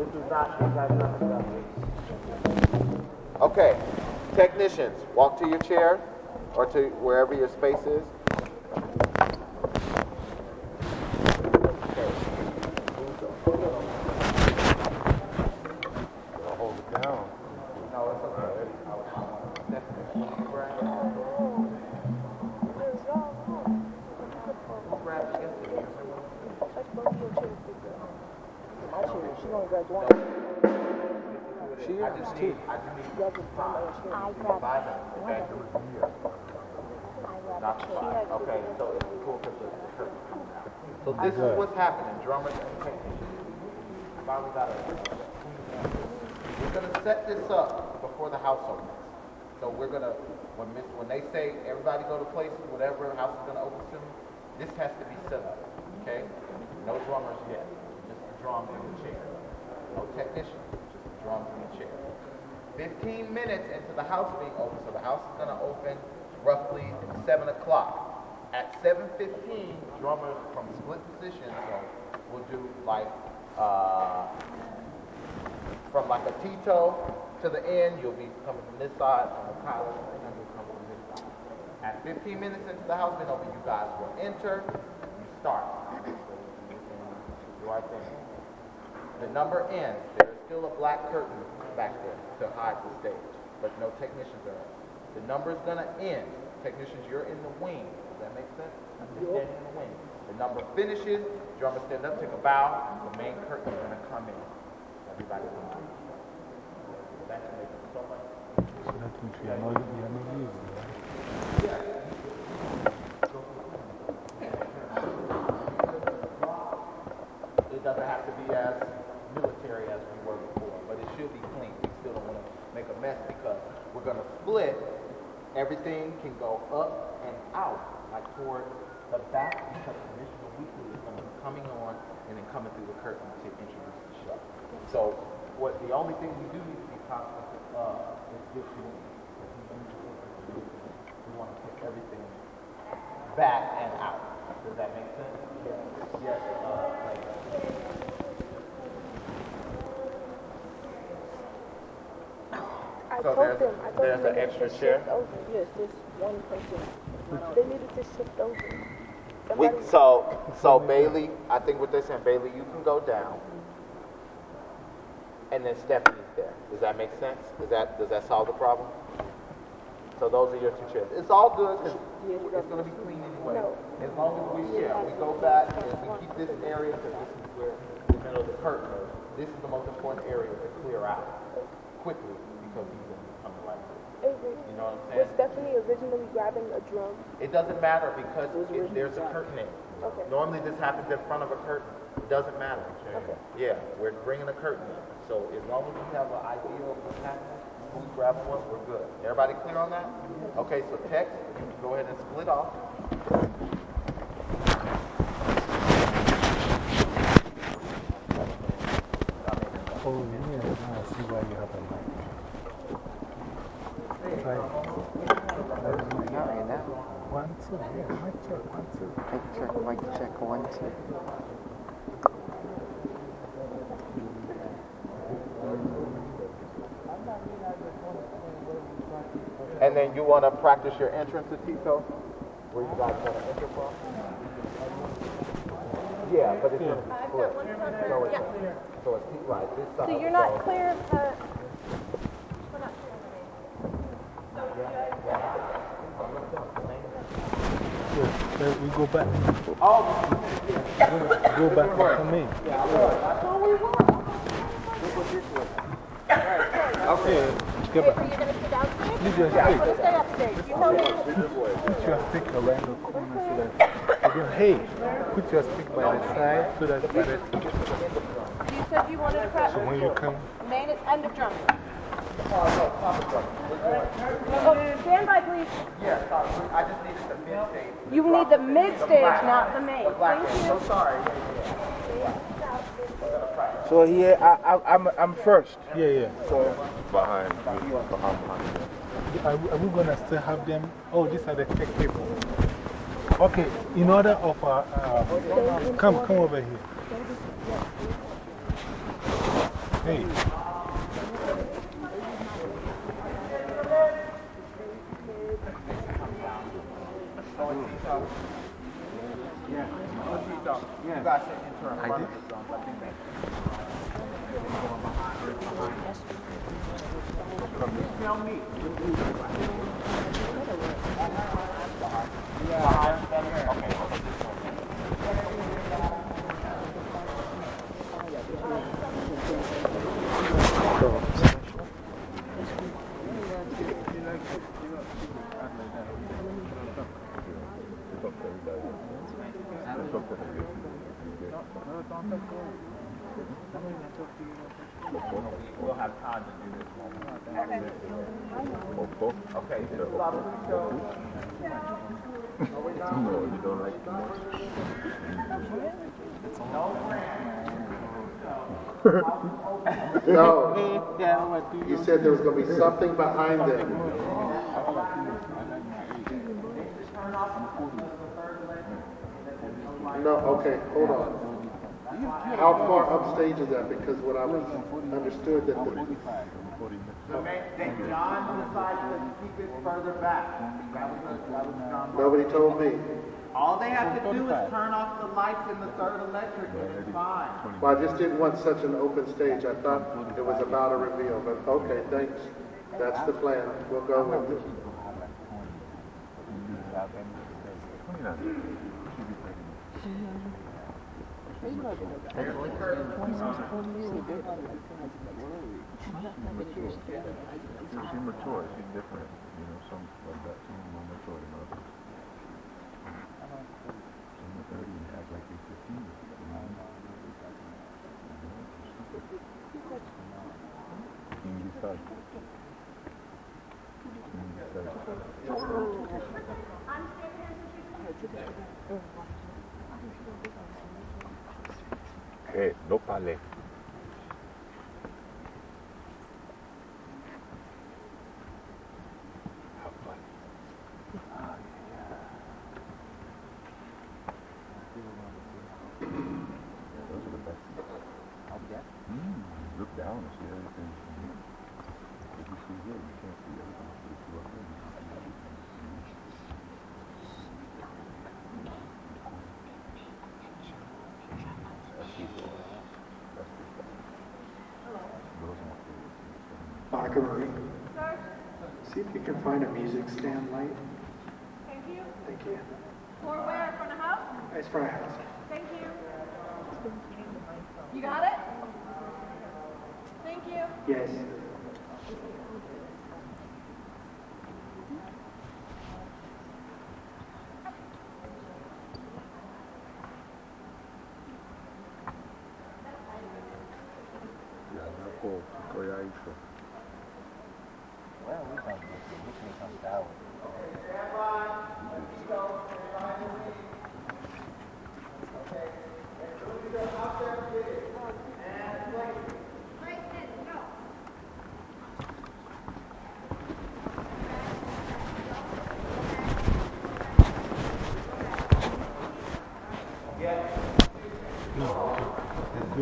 This is not. Okay, technicians, walk to your chair or to wherever your space is. This is what's happening, drummers and technicians. Finally got it. We're gonna set this up before the house opens. So we're gonna, when Miss, when they say, everybody go to places, whatever, house is gonna open soon, this has to be set up, okay? No drummers yet, just the drums and the chair. No technicians, just the drums and the chair. Fifteen minutes into the house being open, so the house is gonna open roughly at seven o'clock. At seven fifteen, drummers from split positions, so we'll do like, uh, from like a Tito to the end, you'll be coming from this side, from the pilot, and then you'll come from this side. At 15 minutes into the house being open, you guys will enter, you start. There. The number ends. There is still a black curtain back there to hide the stage, but no technicians are. The number is going to end. Technicians, you're in the wing. Does that make sense? You're standing in the wing. The number finishes. Drummer stand up, take a bow. The main curtain is going to come in. Everybody come out. That should make it so much. Nothing to you. You're not using, right? It doesn't have to be as military as we were before, but it should be clean. We still don't want to make a mess because we're going to split. Everything can go up and out, like toward the back, because traditional weekly is going to be coming on and then coming through the curtain to introduce the show. So, what the only thing we do need to be cognizant of is visual. We want to put everything back and out. Does that make sense? Yes. uh, like, I So told there's- them, I told there's them an extra chair? shift over. Yes, this one person. Hmm. They needed to shift over. We, so, so Bailey, I think what they're saying, Bailey, you can go down. And then Stephanie's there. Does that make sense? Does that, does that solve the problem? So those are your two chairs. It's all good, 'cause it's gonna be clean anyway. No. As long as we share, we go back and we keep this area, because this is where the middle of the curtain is. This is the most important area to clear out quickly, because he's gonna be coming like this. Avery, You know what I'm Was? Stephanie originally grabbing a drum? It doesn't matter because it, there's a curtain in. Okay. Normally this happens in front of a curtain. It doesn't matter. Okay. Yeah, we're bringing a curtain in. So as long as we have an idea of what's happening, who's grabbing what, we're good. Everybody clear on that? Okay, so text, you can go ahead and split off. Oh, yeah. Now I see why you have a mic. Try. Not right now. One, two. Yeah, mic check. One, two. Mic check, mic check, one, two. And then you want to practice your entrance to Tito? Where you guys want to enter from? Yeah, but it's going to be split. So it's, so it's, right, this side. So you're not so- clear to, Yeah, then we go back. Oh, Go back come in. Okay, get wait, back. you going to sit downstairs? You just I'm going to stay upstairs. You. Put your stick around the corner so that. Again, hey, put your stick by the side so that You said you wanted to prep so when you come. main and the drum. Oh, stand by, please. Yeah, sorry, I just needed the mid stage. You need the mid stage, not the main. The black Thank man, you. so sorry. So here, I, I, I'm, I'm first. Yeah, yeah. So, Behind, behind, behind. Are, we- are we going to still have them? Oh, these are the tech people. Okay, in order of our. Uh, come, come over here. Hey. You guys sit into in front of the drums, I think that. Tell me. We'll have time to do this one. Okay, this is Lobster Show. No, you don't like too much. No. You said there was gonna be something behind them. No, okay, hold on. How far upstage is that? Because what I was understood that the, The man, that John decided to keep it further back. That was, the- that was John. nobody told me. All they have to do is turn off the lights in the third electric and it's fine. Well, I just didn't want such an open stage. I thought it was about a reveal, but okay, thanks. That's the plan. We'll go with it. She's immature, she's different, Vale. Monica Marie. See if you can find a music stand light. Thank you. Thank you. For where? Front of house? It's for a house. Thank you. You got it? Thank you. Yes. Ya, Marco, estoy ahí. so.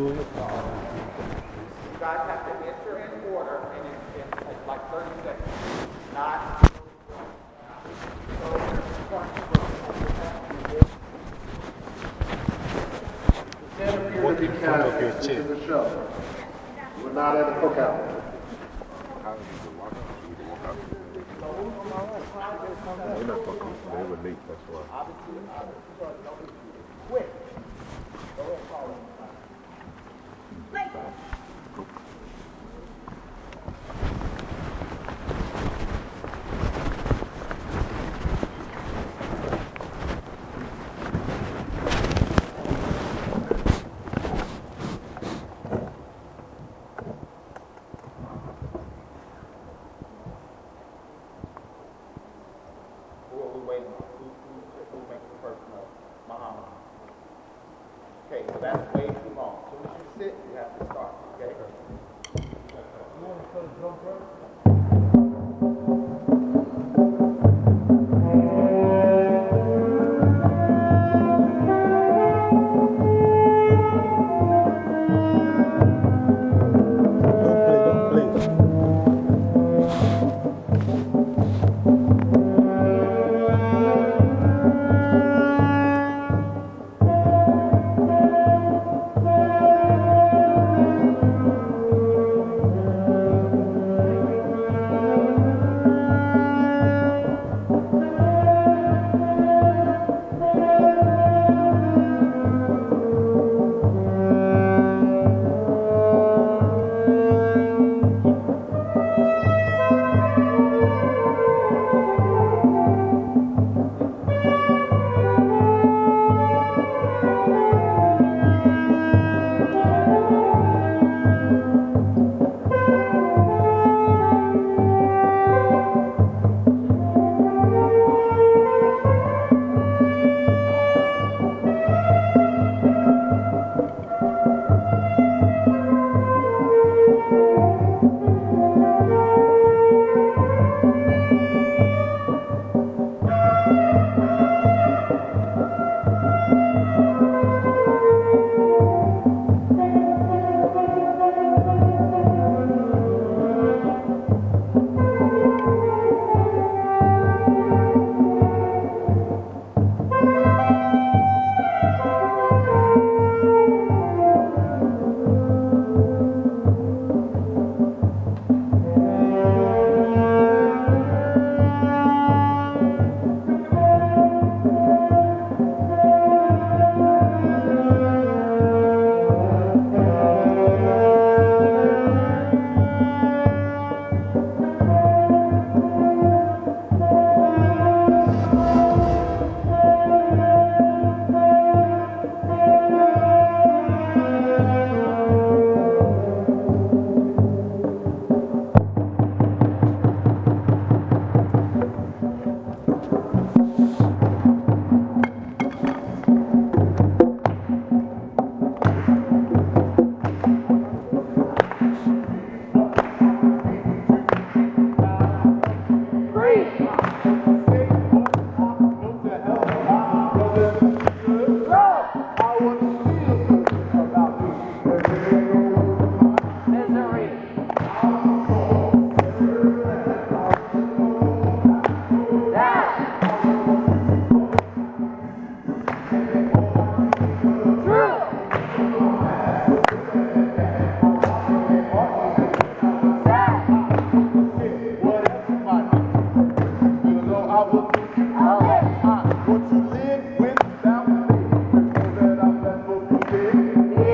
You guys have to enter in order and in, in like thirty seconds. Not. What you can, this is a show. We're not at a cookout. How did you walk out? You can walk out. They're not fucking, they were late, that's why. Who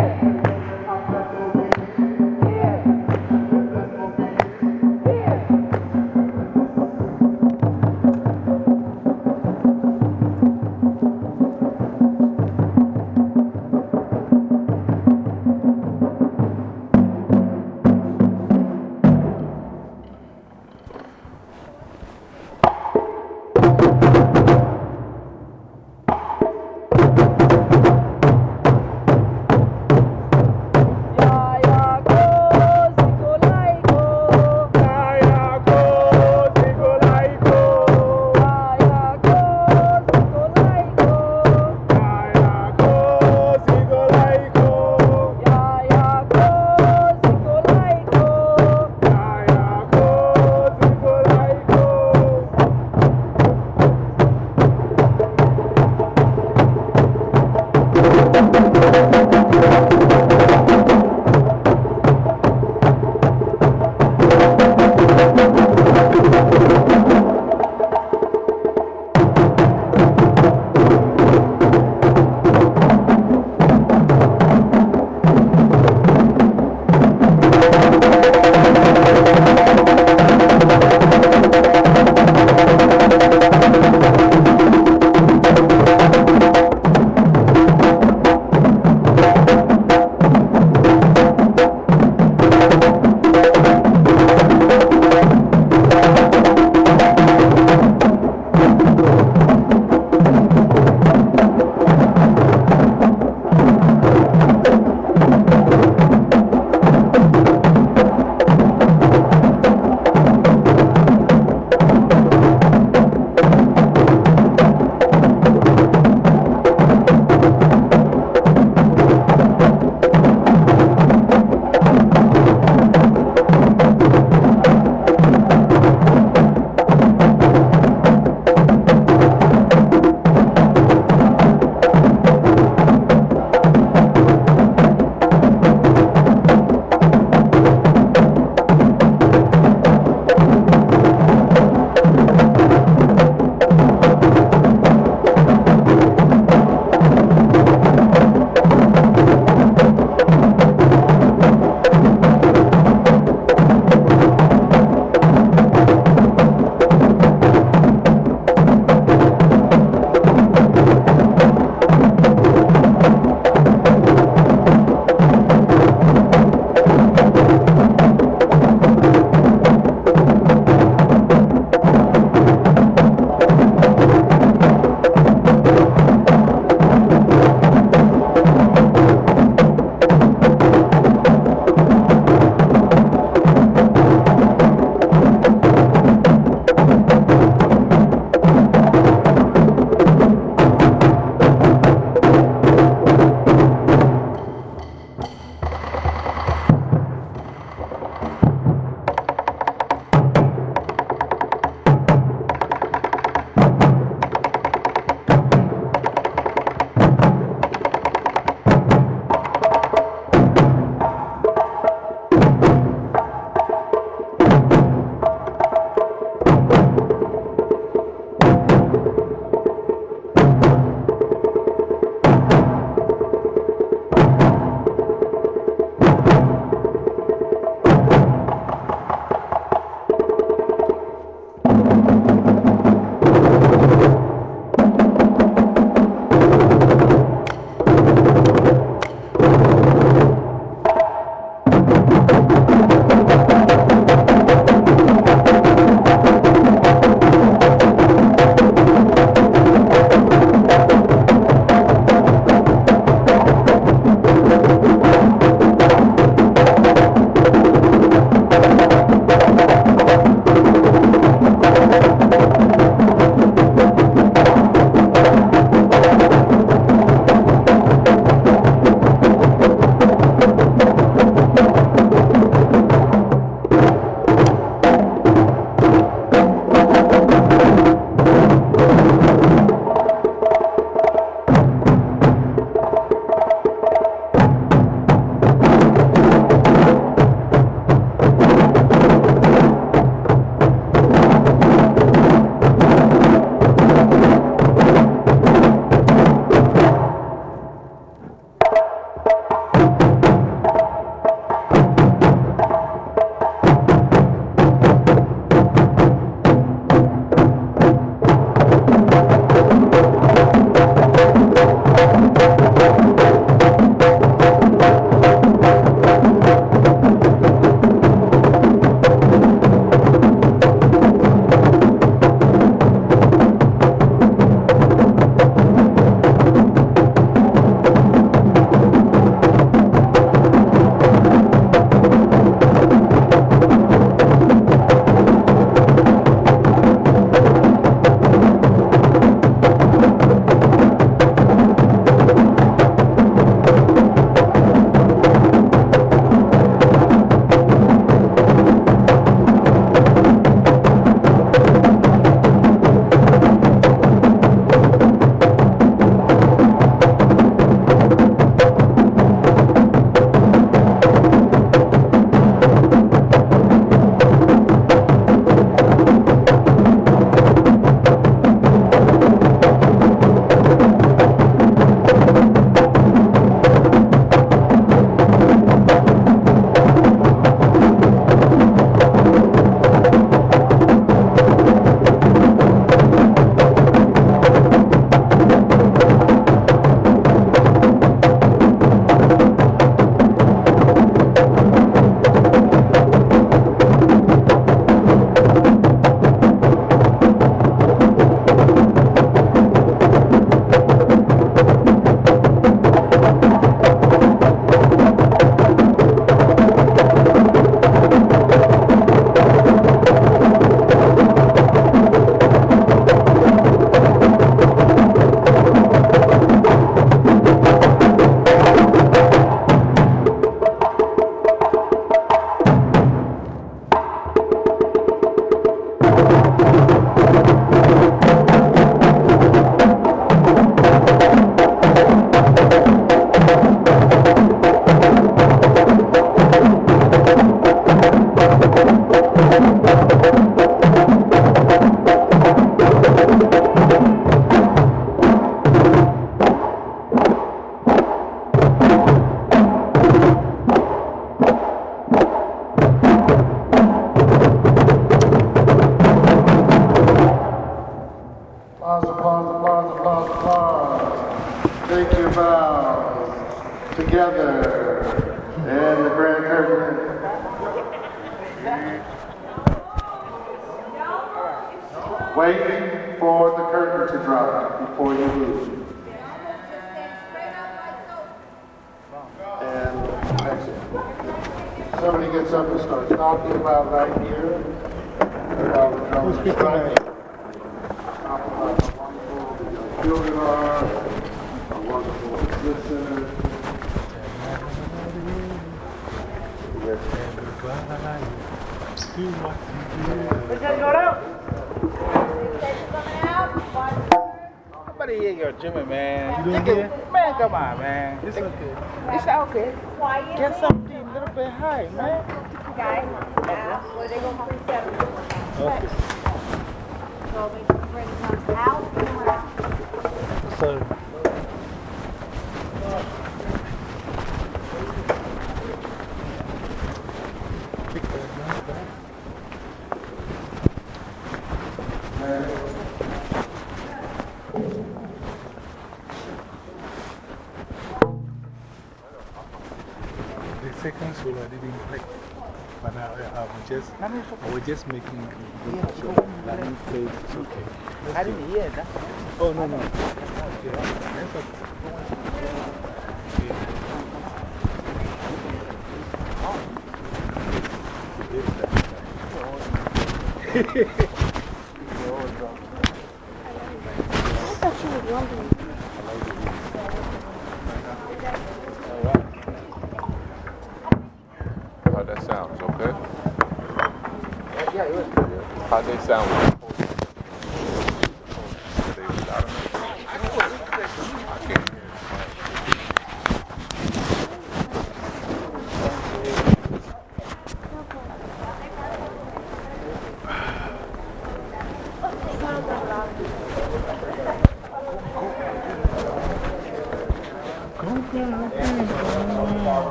Yeah. While the drums are striking. Talk wonderful the children are, how wonderful the listeners. Somebody hear your Jimmy, man. You don't Take it- Man, come on, man. It's okay. It's okay. Get something a little bit high, man. Guys, uh, well, they go three Okay. They bring it out, out. Just, I was just making a good show. Let me play, it's okay. I didn't hear that. Oh, no, no. Yeah, that's okay. How'd that sound? Is okay? Yeah, it was good. How'd they sound? with the Were they loud enough? I can't hear it.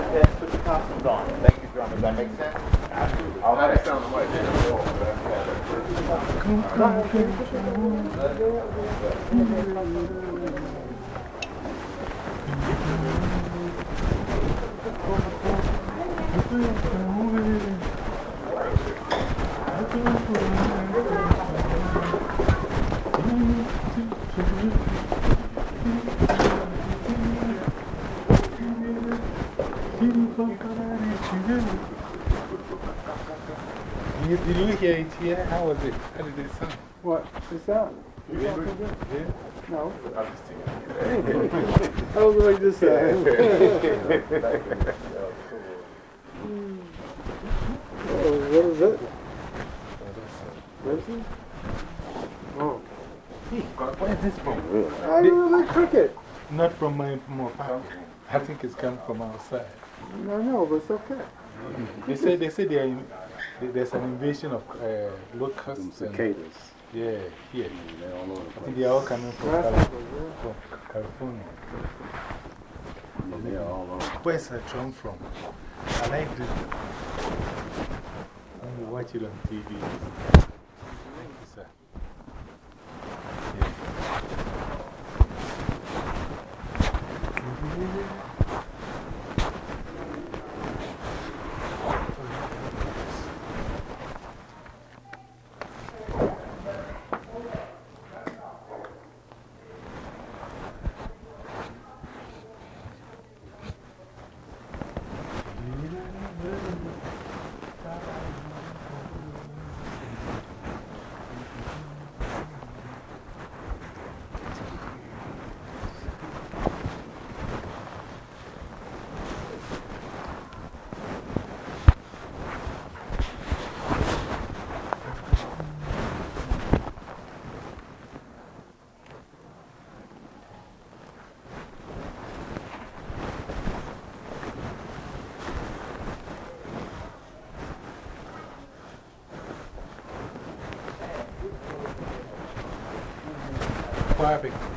Yes, yes, put your costumes on. Thank you, drummer. Does that make sense? Absolutely. How that sound like? Did you hear it here? How was it? How did it sound? What? Is that? Yeah? No. I'm just teasing. I was going to say. Oh, what is it? Benson? Oh. Where is this from? I really took it. Not from my, from my family. I think it's come from outside. No, no, but it's okay. They say, they say they are in, there- there's an invasion of uh, locusts. and- Cicadas. Yeah, here. They're all over the I think place. they are all coming from, Grasshoppers, Cali- from California. They're all over. Where's that drum from? I like this. When you watch it on TV. Barbecue.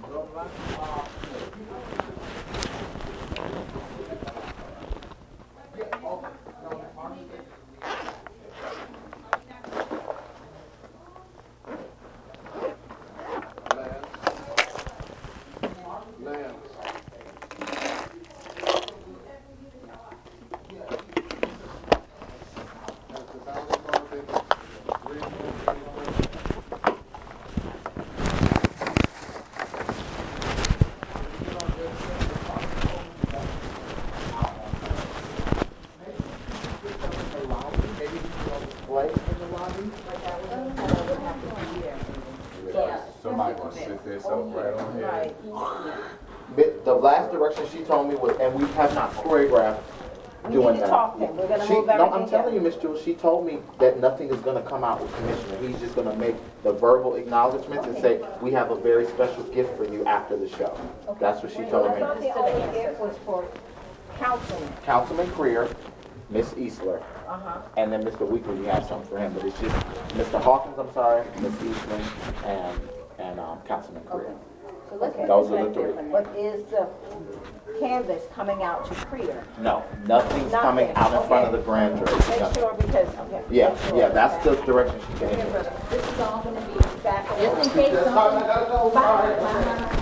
próprio lá. She told me that nothing is gonna come out with Commissioner. He's just gonna make the verbal acknowledgements and say, we have a very special gift for you after the show. That's what she told I me. thought the only gift was for councilmen. Councilman Creer, Miss Eastler, Uh-huh. and then Mr. Weekly, we have something for him, but it's just Mr. Hawkins, I'm sorry, Miss Eastman, and, and, um, Councilman Creer. So let's get Those are the right three. there. But is the canvas coming out to Creer? No, nothing's coming Nothing, out in front of okay. the grand jury. Make Nothing. sure because, okay. Yeah, make sure, yeah, that's the direction she gave Here, me. brother, This is all gonna be back. Just in case something. Bye, bye, bye.